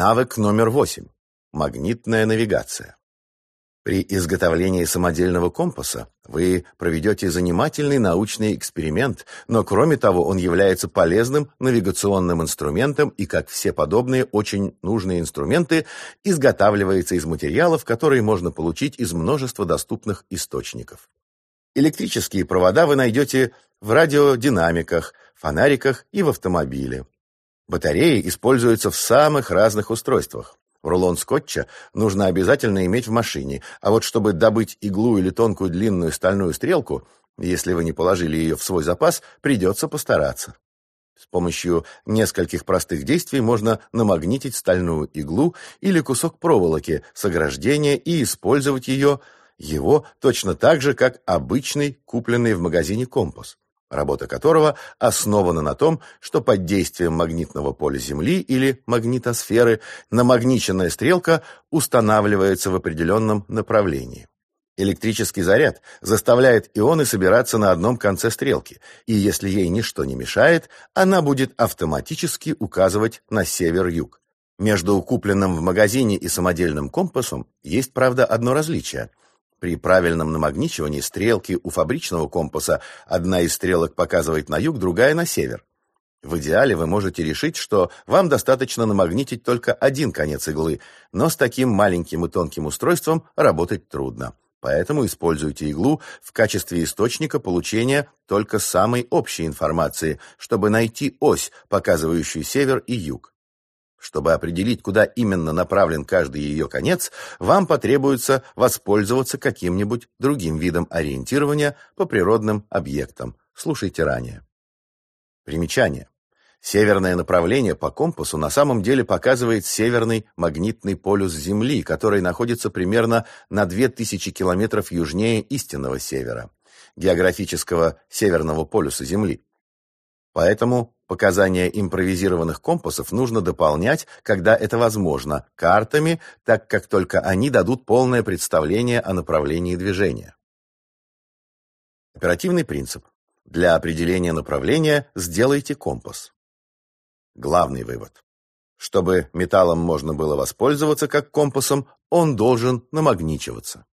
Навык номер восемь. Магнитная навигация. При изготовлении самодельного компаса вы проведете занимательный научный эксперимент, но кроме того он является полезным навигационным инструментом и, как все подобные очень нужные инструменты, изготавливается из материалов, которые можно получить из множества доступных источников. Электрические провода вы найдете в радиодинамиках, фонариках и в автомобиле. Батареи используются в самых разных устройствах. Рулон скотча нужно обязательно иметь в машине, а вот чтобы добыть иглу или тонкую длинную стальную стрелку, если вы не положили ее в свой запас, придется постараться. С помощью нескольких простых действий можно намагнитить стальную иглу или кусок проволоки с ограждения и использовать ее, его точно так же, как обычный купленный в магазине компас работа которого основана на том, что под действием магнитного поля Земли или магнитосферы намагниченная стрелка устанавливается в определенном направлении. Электрический заряд заставляет ионы собираться на одном конце стрелки, и если ей ничто не мешает, она будет автоматически указывать на север-юг. Между купленным в магазине и самодельным компасом есть, правда, одно различие – при правильном намагничивании стрелки у фабричного компаса одна из стрелок показывает на юг, другая на север. В идеале вы можете решить, что вам достаточно намагнитить только один конец иглы, но с таким маленьким и тонким устройством работать трудно. Поэтому используйте иглу в качестве источника получения только самой общей информации, чтобы найти ось, показывающую север и юг. Чтобы определить, куда именно направлен каждый ее конец, вам потребуется воспользоваться каким-нибудь другим видом ориентирования по природным объектам. Слушайте ранее. Примечание. Северное направление по компасу на самом деле показывает северный магнитный полюс Земли, который находится примерно на 2000 километров южнее истинного севера, географического северного полюса Земли. Поэтому показания импровизированных компасов нужно дополнять, когда это возможно, картами, так как только они дадут полное представление о направлении движения. Оперативный принцип. Для определения направления сделайте компас. Главный вывод. Чтобы металлом можно было воспользоваться как компасом, он должен намагничиваться.